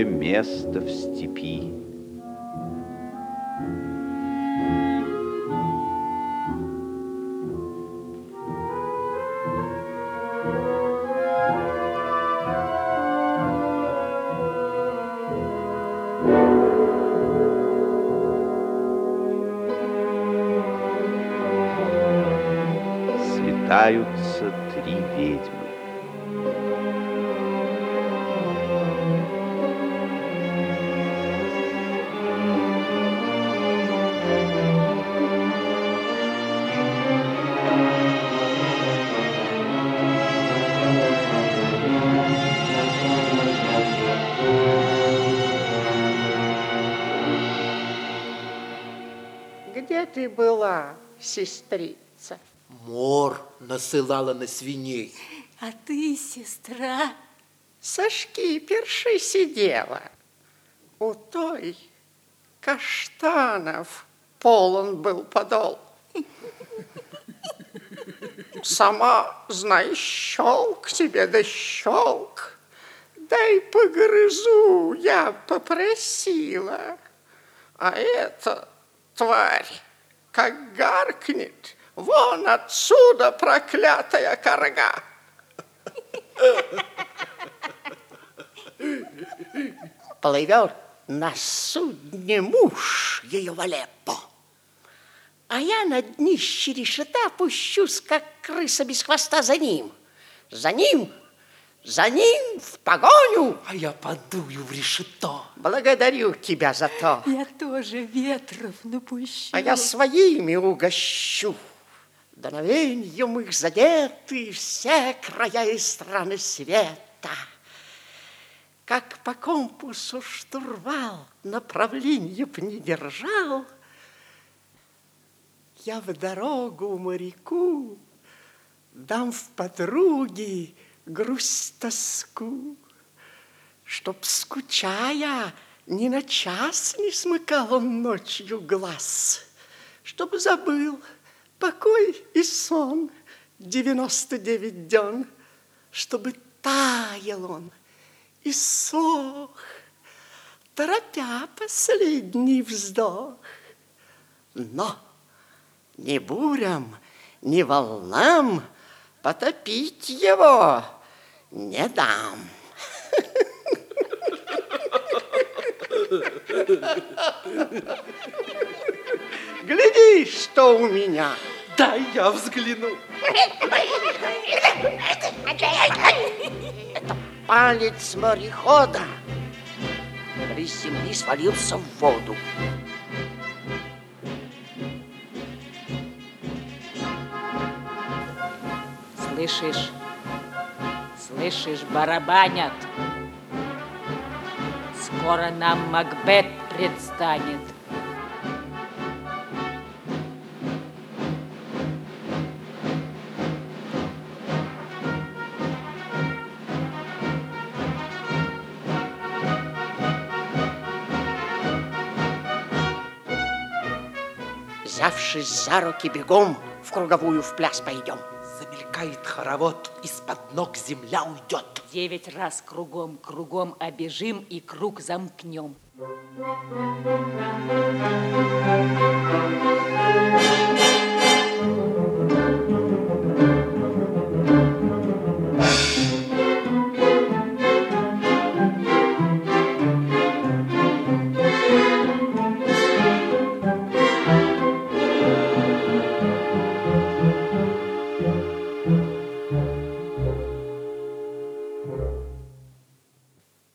место в степи. Светаются три ведьмы. Ты была, сестрица? Мор насылала на свиней. А ты, сестра, Со шкипершей сидела. У той каштанов полон был подол. Сама, знай, щелк тебе да щелк. Дай погрызу, я попросила. А эта тварь, как гаркнет, вон отсюда, проклятая корга. Плывет на судне муж ее в Алеппо. А я на днище решета пущусь, как крыса без хвоста за ним. За ним, за ним в погоню. А я подую в решето. Благодарю тебя за то. я тоже ветров напущу. А я своими угощу. Дуновеньем их задеты все края и страны света. Как по компасу штурвал направление б не держал, я в дорогу моряку дам в подруги грусть тоску, чтоб, скучая, ни на час не смыкал он ночью глаз, чтоб забыл покой и сон девяносто девять дён, чтобы таял он и сох, торопя последний вздох. Но ни бурям, ни волнам потопить его не дам. Гляди, что у меня. Дай я взгляну. Палец морехода при земли свалился в воду. Слышишь? Слышишь, барабанят. Скоро нам Макбет предстанет. Взявшись за руки бегом, в круговую в пляс пойдем замелькает хоровод, из-под ног земля уйдет. Девять раз кругом, кругом обежим и круг замкнем. Thank you.